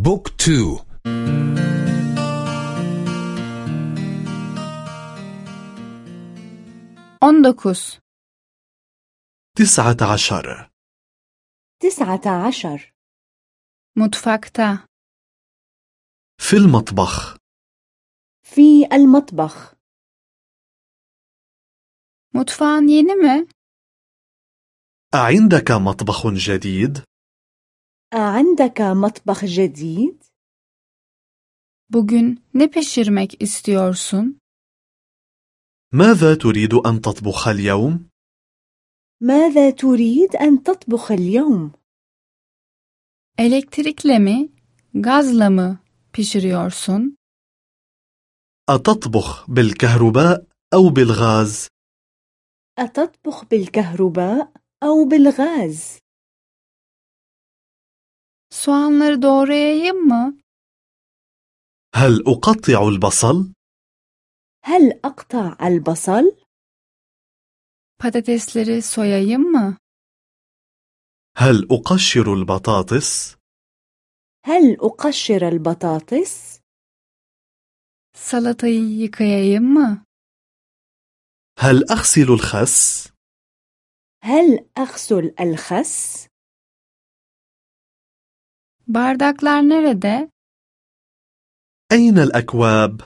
book two. on dokuz تسعة عشر. تسعة عشر. mutfakta في المطبخ. في المطبخ. yeni mi? أعندك مطبخ جديد؟ أعندك مطبخ جديد؟ Bugün ne pişirmek istiyorsun? ماذا تريد أن تطبخ اليوم؟ ماذا تريد أن تطبخ اليوم؟ Elektrikle mi, gazla mı pişiriyorsun? أتطبخ بالكهرباء أو بالغاز؟ أتطبخ بالكهرباء أو بالغاز؟ Soğanları doğrayayım mı? هل أقطع البصل؟ هل أقطع البصل؟ Patatesleri soyayım mı? هل أقشر البطاطس؟ هل أقشر البطاطس؟ Salatayı yıkayayım mı? هل أغسل الخس؟ هل أغسل الخس؟ Bardaklar nerede? أين الأكواب؟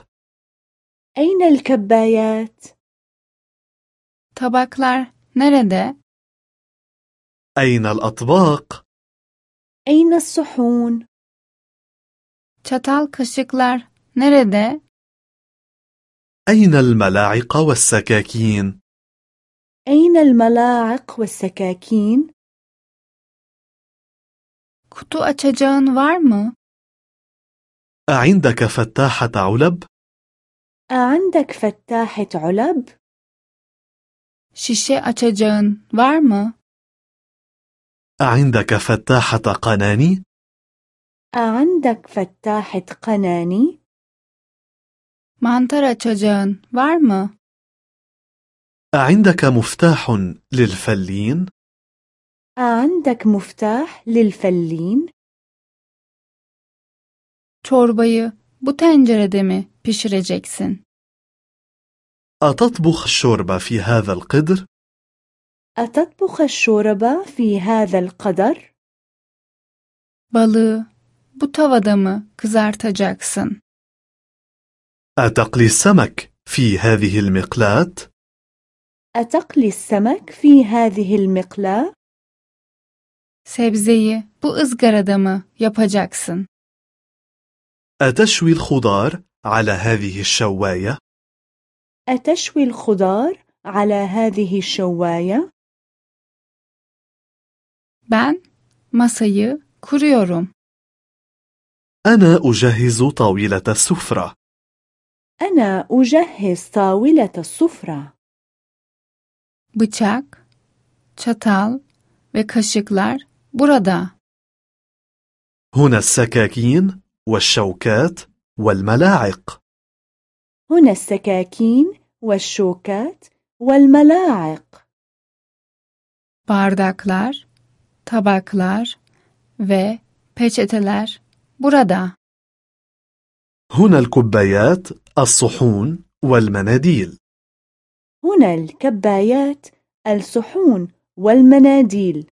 أين الكبايات؟ Tabaklar nerede? أين الأطباق؟ أين الصحون؟ Çatal kaşıklar nerede? أين الملاعق والسكاكين؟ أين الملاعق والسكاكين؟ Kutu açacağın var mı? أعندك فتاحة علب؟ أعندك فتاحة علب؟ Şişe açacağın var mı? أعندك فتاحة قناني؟ أعندك فتاحة قناني؟ Mantar açacağın var mı? أعندك مفتاح للفلين؟ أعندك مفتاح للفلين؟ Çorbayı bu tencerede mi pişireceksin? أتطبخ الشوربة في هذا القدر؟ أتطبخ الشوربة في هذا القدر؟ Balığı bu tavada mı kızartacaksın? أتقلي السمك في هذه المقلاة؟ أتقلي السمك في هذه المقلاة؟ Sebzeyi bu ızgarada mı yapacaksın? أتشوي الخضار على هذه الشواية؟ أتشوي الخضار على هذه الشواية؟ Ben masayı kuruyorum. أنا أجهز طاولة السفرة. أنا أجهز طاولة السفرة. Bıçak, çatal ve kaşıklar burada. هنا السكاكين والشوكات والملاعق. هنا السكاكين والشوكات والملاعق. Bardaklar, tabaklar ve peçeteler burada. هنا الكبايات، الصحون والمناديل. هنا الكبايات، الصحون والمناديل.